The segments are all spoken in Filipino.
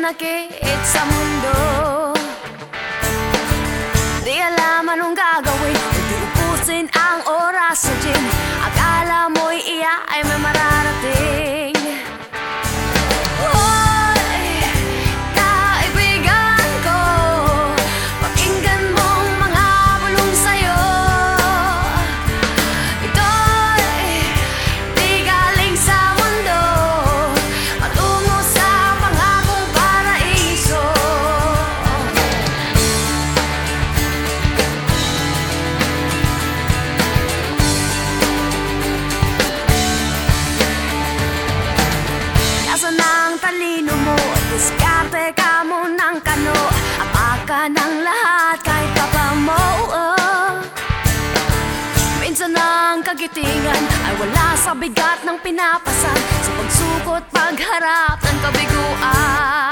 pinakit sa mundo. Di alam anong gagawin Hindi upusin ang oras talino mo? Diskarte ka mo ng kano Apaka ng lahat kahit papa mo. Minsan ang kagitingan ay wala sa bigat ng pinapasan Sa pagsukot pagharap ng kabiguan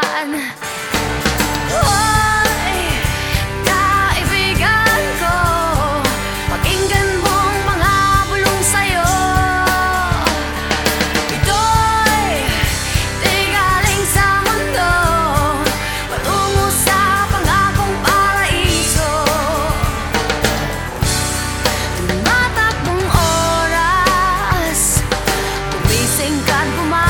encargo mais.